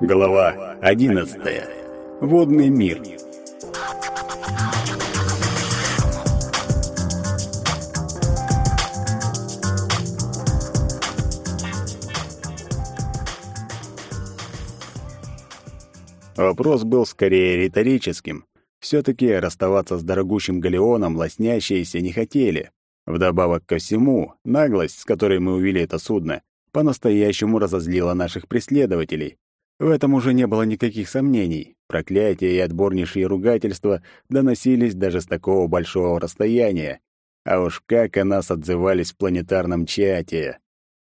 Глава 11. Водный мир. Вопрос был скорее риторическим. все таки расставаться с дорогущим галеоном лоснящиеся не хотели. Вдобавок ко всему, наглость, с которой мы увели это судно, по-настоящему разозлила наших преследователей. В этом уже не было никаких сомнений. Проклятия и отборнейшие ругательства доносились даже с такого большого расстояния. А уж как о нас отзывались в планетарном чате.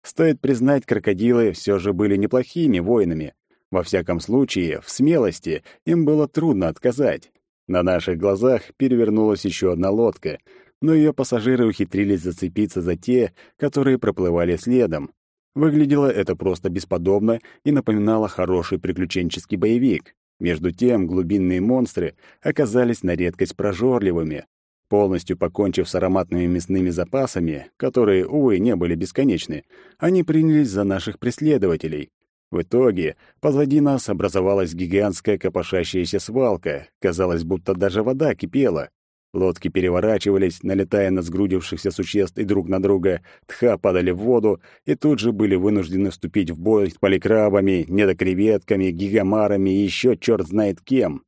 Стоит признать, крокодилы все же были неплохими воинами. Во всяком случае, в смелости им было трудно отказать. На наших глазах перевернулась еще одна лодка, но ее пассажиры ухитрились зацепиться за те, которые проплывали следом. Выглядело это просто бесподобно и напоминало хороший приключенческий боевик. Между тем, глубинные монстры оказались на редкость прожорливыми. Полностью покончив с ароматными мясными запасами, которые, увы, не были бесконечны, они принялись за наших преследователей. В итоге позади нас образовалась гигантская копошащаяся свалка. Казалось, будто даже вода кипела. Лодки переворачивались, налетая на сгрудившихся существ и друг на друга, тха падали в воду и тут же были вынуждены вступить в бой с поликрабами, недокреветками, гигамарами и еще черт знает кем.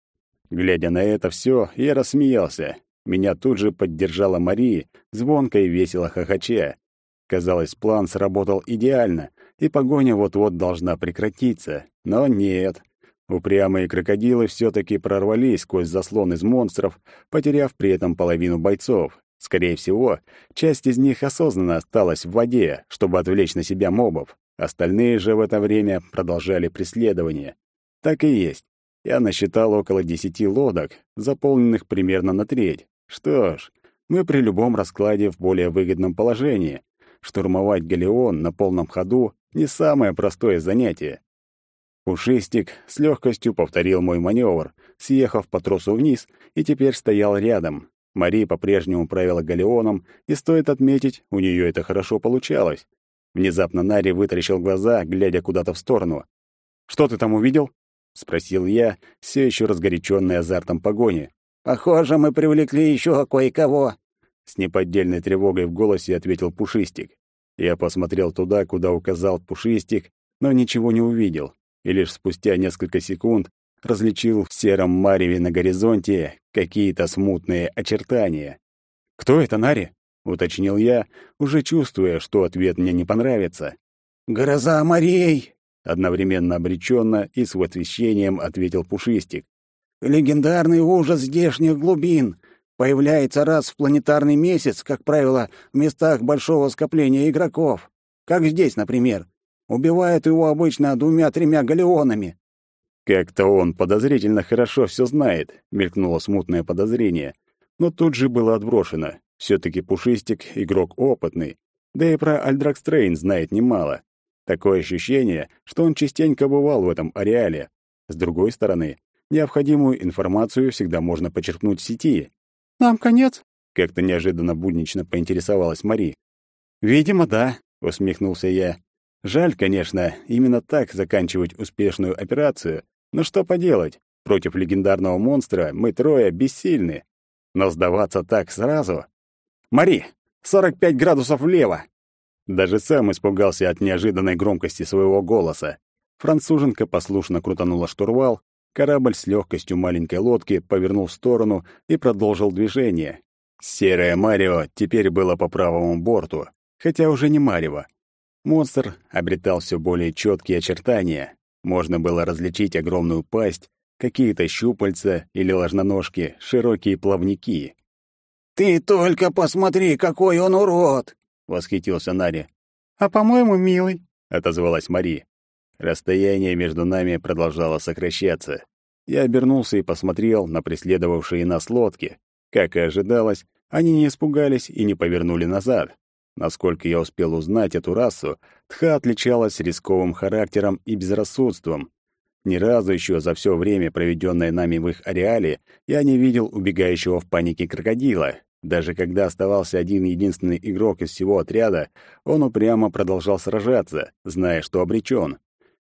Глядя на это все, я рассмеялся. Меня тут же поддержала Мария, звонко и весело хохоча. Казалось, план сработал идеально, и погоня вот-вот должна прекратиться. Но нет. Упрямые крокодилы все-таки прорвались сквозь заслон из монстров, потеряв при этом половину бойцов. Скорее всего, часть из них осознанно осталась в воде, чтобы отвлечь на себя мобов. Остальные же в это время продолжали преследование. Так и есть. Я насчитал около десяти лодок, заполненных примерно на треть. Что ж, мы при любом раскладе в более выгодном положении. Штурмовать галеон на полном ходу — не самое простое занятие. Пушистик с легкостью повторил мой маневр, съехав по тросу вниз и теперь стоял рядом. Мари по-прежнему правила галеоном, и стоит отметить, у нее это хорошо получалось. Внезапно Нари вытаращил глаза, глядя куда-то в сторону. «Что ты там увидел?» — спросил я, все еще разгоряченный азартом погони. «Похоже, мы привлекли еще кое-кого», — с неподдельной тревогой в голосе ответил Пушистик. Я посмотрел туда, куда указал Пушистик, но ничего не увидел и лишь спустя несколько секунд различил в сером мареве на горизонте какие-то смутные очертания. «Кто это, Нари?» — уточнил я, уже чувствуя, что ответ мне не понравится. «Гроза морей!» — одновременно обреченно и с восхищением ответил Пушистик. «Легендарный ужас здешних глубин! Появляется раз в планетарный месяц, как правило, в местах большого скопления игроков. Как здесь, например. Убивают его обычно двумя-тремя галеонами. Как-то он подозрительно хорошо все знает, мелькнуло смутное подозрение. Но тут же было отброшено. все таки Пушистик — игрок опытный. Да и про Альдракстрейн знает немало. Такое ощущение, что он частенько бывал в этом ареале. С другой стороны, необходимую информацию всегда можно почерпнуть в сети. «Нам конец?» — как-то неожиданно буднично поинтересовалась Мари. «Видимо, да», — усмехнулся я. Жаль, конечно, именно так заканчивать успешную операцию, но что поделать, против легендарного монстра мы трое бессильны. Но сдаваться так сразу... «Мари, 45 градусов влево!» Даже сам испугался от неожиданной громкости своего голоса. Француженка послушно крутанула штурвал, корабль с легкостью маленькой лодки повернул в сторону и продолжил движение. Серое Марио теперь было по правому борту, хотя уже не Марево. Монстр обретал все более четкие очертания. Можно было различить огромную пасть, какие-то щупальца или ложноножки, широкие плавники. «Ты только посмотри, какой он урод!» — восхитился Нари. «А, по-моему, милый», — отозвалась Мари. Расстояние между нами продолжало сокращаться. Я обернулся и посмотрел на преследовавшие нас лодки. Как и ожидалось, они не испугались и не повернули назад. Насколько я успел узнать эту расу, Тха отличалась рисковым характером и безрассудством. Ни разу еще за все время, проведенное нами в их ареале, я не видел убегающего в панике крокодила. Даже когда оставался один единственный игрок из всего отряда, он упрямо продолжал сражаться, зная, что обречен.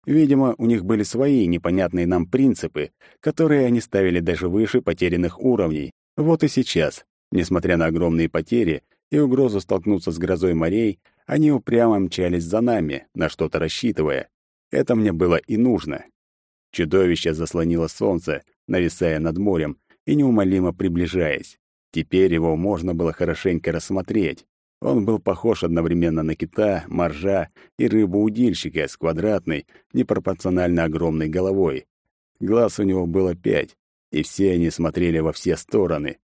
Видимо, у них были свои непонятные нам принципы, которые они ставили даже выше потерянных уровней. Вот и сейчас, несмотря на огромные потери и угрозу столкнуться с грозой морей, они упрямо мчались за нами, на что-то рассчитывая. Это мне было и нужно. Чудовище заслонило солнце, нависая над морем и неумолимо приближаясь. Теперь его можно было хорошенько рассмотреть. Он был похож одновременно на кита, моржа и рыбу-удильщика с квадратной, непропорционально огромной головой. Глаз у него было пять, и все они смотрели во все стороны.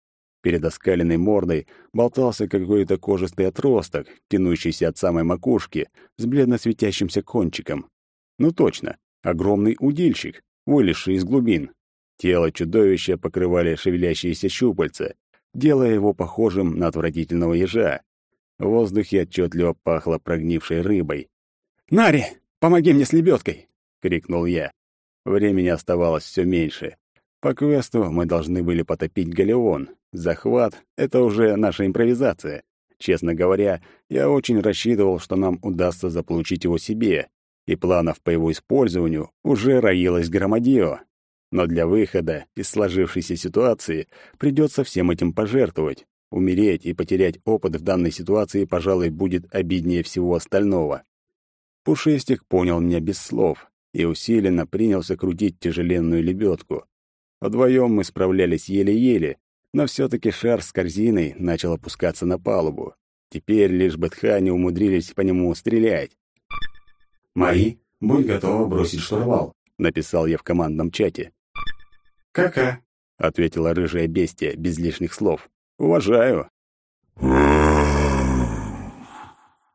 Перед оскаленной мордой болтался какой-то кожистый отросток, тянущийся от самой макушки, с бледно светящимся кончиком. Ну точно, огромный удильщик, вылезший из глубин. Тело чудовища покрывали шевелящиеся щупальца, делая его похожим на отвратительного ежа. В воздухе отчетливо пахло прогнившей рыбой. «Нари, помоги мне с лебедкой!» — крикнул я. Времени оставалось все меньше. По квесту мы должны были потопить галеон. Захват — это уже наша импровизация. Честно говоря, я очень рассчитывал, что нам удастся заполучить его себе, и планов по его использованию уже роилось громадье. Но для выхода из сложившейся ситуации придется всем этим пожертвовать. Умереть и потерять опыт в данной ситуации, пожалуй, будет обиднее всего остального. Пушистик понял меня без слов и усиленно принялся крутить тяжеленную лебедку. Вдвоем мы справлялись еле-еле, но все таки шар с корзиной начал опускаться на палубу. Теперь лишь бы тхани умудрились по нему стрелять. «Мои, будь готова бросить штурвал», — написал я в командном чате. «Кака», — ответила рыжая бестия без лишних слов. «Уважаю».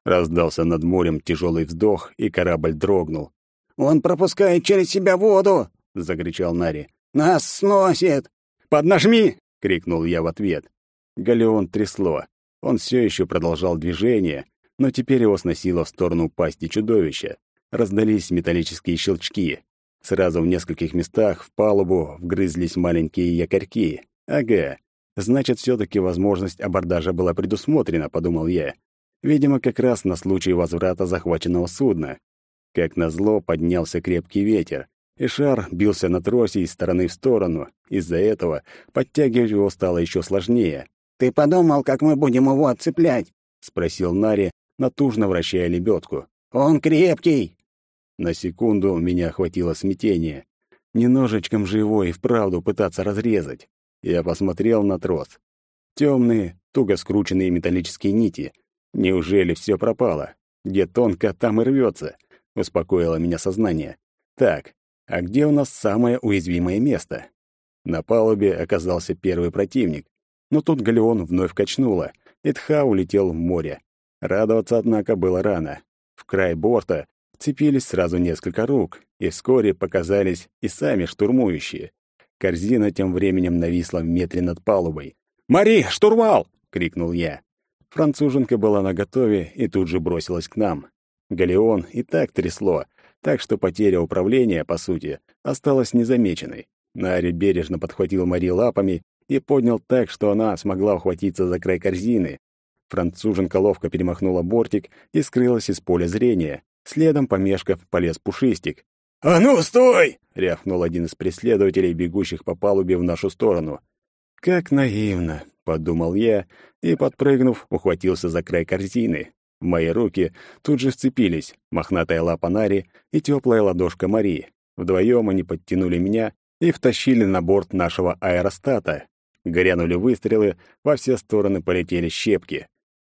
Раздался над морем тяжелый вздох, и корабль дрогнул. «Он пропускает через себя воду!» — закричал Нари. «Нас сносит!» «Поднажми!» — крикнул я в ответ. Галеон трясло. Он все еще продолжал движение, но теперь его сносило в сторону пасти чудовища. Раздались металлические щелчки. Сразу в нескольких местах в палубу вгрызлись маленькие якорьки. Ага, значит, все таки возможность абордажа была предусмотрена, подумал я. Видимо, как раз на случай возврата захваченного судна. Как назло, поднялся крепкий ветер, и шар бился на тросе из стороны в сторону. Из-за этого подтягивать его стало еще сложнее. «Ты подумал, как мы будем его отцеплять?» — спросил Нари, натужно вращая лебедку. «Он крепкий!» На секунду меня охватило смятение. Не ножичком же его и вправду пытаться разрезать. Я посмотрел на трос. Темные, туго скрученные металлические нити. Неужели все пропало? Где тонко, там и рвется. Успокоило меня сознание. Так, а где у нас самое уязвимое место? На палубе оказался первый противник. Но тут галеон вновь качнуло, и Тха улетел в море. Радоваться, однако, было рано. В край борта Цепились сразу несколько рук, и вскоре показались и сами штурмующие. Корзина тем временем нависла в метре над палубой. «Мари, штурвал!» — крикнул я. Француженка была наготове и тут же бросилась к нам. Галеон и так трясло, так что потеря управления, по сути, осталась незамеченной. Нари бережно подхватил Мари лапами и поднял так, что она смогла ухватиться за край корзины. Француженка ловко перемахнула бортик и скрылась из поля зрения, Следом, помешков, полез Пушистик. «А ну, стой!» — рявкнул один из преследователей, бегущих по палубе в нашу сторону. «Как наивно!» — подумал я и, подпрыгнув, ухватился за край корзины. Мои руки тут же вцепились мохнатая лапа Нари и теплая ладошка Мари. Вдвоем они подтянули меня и втащили на борт нашего аэростата. Горянули выстрелы, во все стороны полетели щепки.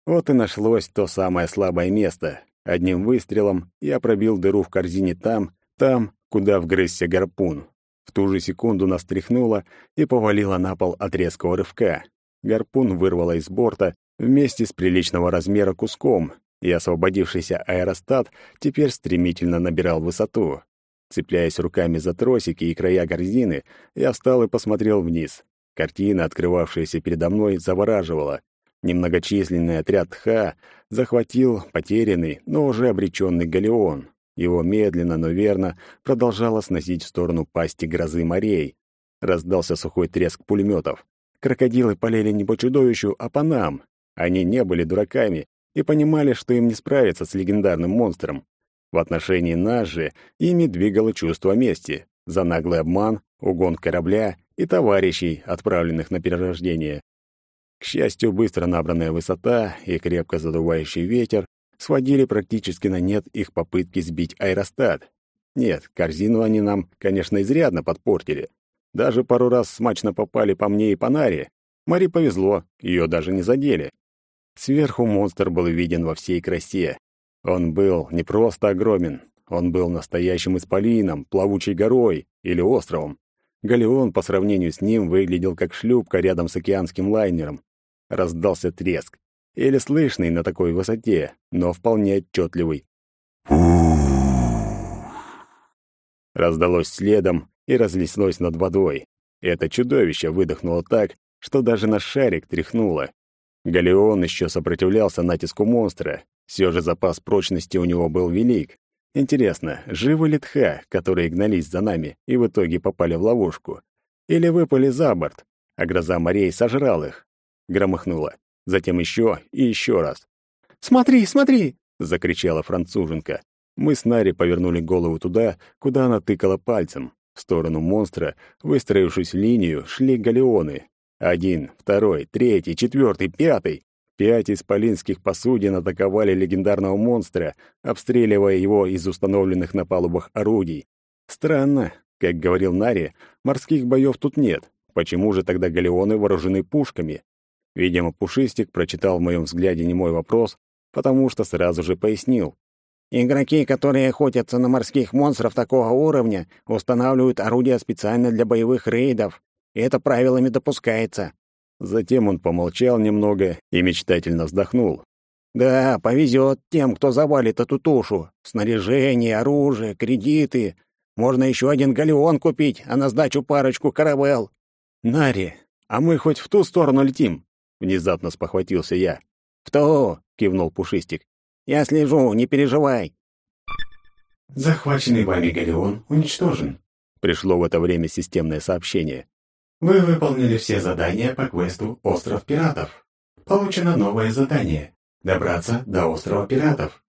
Вот и нашлось то самое слабое место, Одним выстрелом я пробил дыру в корзине там, там, куда вгрызся гарпун. В ту же секунду нас тряхнуло и повалило на пол от резкого рывка. Гарпун вырвало из борта вместе с приличного размера куском, и освободившийся аэростат теперь стремительно набирал высоту. Цепляясь руками за тросики и края корзины, я встал и посмотрел вниз. Картина, открывавшаяся передо мной, завораживала. Немногочисленный отряд Ха захватил потерянный, но уже обреченный галеон. Его медленно, но верно продолжало сносить в сторону пасти грозы морей. Раздался сухой треск пулеметов. Крокодилы полели не по чудовищу, а по нам. Они не были дураками и понимали, что им не справиться с легендарным монстром. В отношении нас же ими двигало чувство мести за наглый обман, угон корабля и товарищей, отправленных на перерождение. К счастью, быстро набранная высота и крепко задувающий ветер сводили практически на нет их попытки сбить аэростат. Нет, корзину они нам, конечно, изрядно подпортили. Даже пару раз смачно попали по мне и по Наре. Мари повезло, ее даже не задели. Сверху монстр был виден во всей красе. Он был не просто огромен, он был настоящим исполином, плавучей горой или островом. Галеон по сравнению с ним выглядел как шлюпка рядом с океанским лайнером. Раздался треск, еле слышный на такой высоте, но вполне отчетливый. Раздалось следом и разлеслось над водой. Это чудовище выдохнуло так, что даже на шарик тряхнуло. Галеон еще сопротивлялся натиску монстра. Все же запас прочности у него был велик. Интересно, живы ли тха, которые гнались за нами и в итоге попали в ловушку? Или выпали за борт, а гроза морей сожрал их? Громыхнуло. Затем еще и еще раз. «Смотри, смотри!» — закричала француженка. Мы с Нари повернули голову туда, куда она тыкала пальцем. В сторону монстра, выстроившись в линию, шли галеоны. Один, второй, третий, четвертый, пятый. Пять исполинских посудин атаковали легендарного монстра, обстреливая его из установленных на палубах орудий. Странно, как говорил Нари, морских боев тут нет. Почему же тогда галеоны вооружены пушками? Видимо, Пушистик прочитал в моем взгляде не мой вопрос, потому что сразу же пояснил. Игроки, которые охотятся на морских монстров такого уровня, устанавливают орудия специально для боевых рейдов. И это правилами допускается. Затем он помолчал немного и мечтательно вздохнул. «Да, повезет тем, кто завалит эту тушу. Снаряжение, оружие, кредиты. Можно еще один галеон купить, а на сдачу парочку каравелл». «Нари, а мы хоть в ту сторону летим?» Внезапно спохватился я. «В ту!» — кивнул Пушистик. «Я слежу, не переживай». «Захваченный вами галеон уничтожен». Пришло в это время системное сообщение. Вы выполнили все задания по квесту «Остров пиратов». Получено новое задание — добраться до острова пиратов.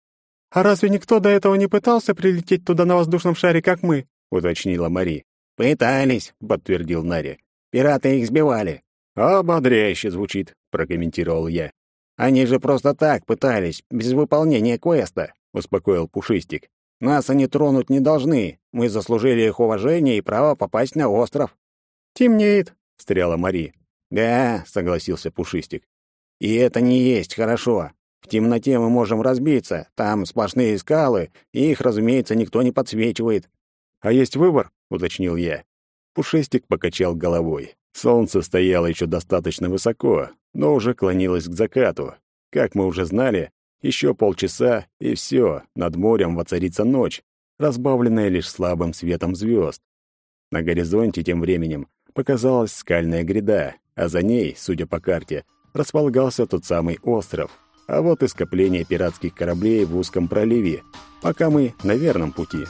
«А разве никто до этого не пытался прилететь туда на воздушном шаре, как мы?» — уточнила Мари. «Пытались», — подтвердил Нари. «Пираты их сбивали». «Ободряюще звучит», — прокомментировал я. «Они же просто так пытались, без выполнения квеста», — успокоил Пушистик. «Нас они тронуть не должны. Мы заслужили их уважение и право попасть на остров». «Темнеет», — встряла Мари. «Да», — согласился Пушистик. «И это не есть хорошо. В темноте мы можем разбиться, там сплошные скалы, и их, разумеется, никто не подсвечивает». «А есть выбор?» — уточнил я. Пушистик покачал головой. Солнце стояло еще достаточно высоко, но уже клонилось к закату. Как мы уже знали, еще полчаса, и все, над морем воцарится ночь, разбавленная лишь слабым светом звезд. На горизонте тем временем показалась скальная гряда, а за ней, судя по карте, располагался тот самый остров. А вот и скопление пиратских кораблей в узком проливе, пока мы на верном пути.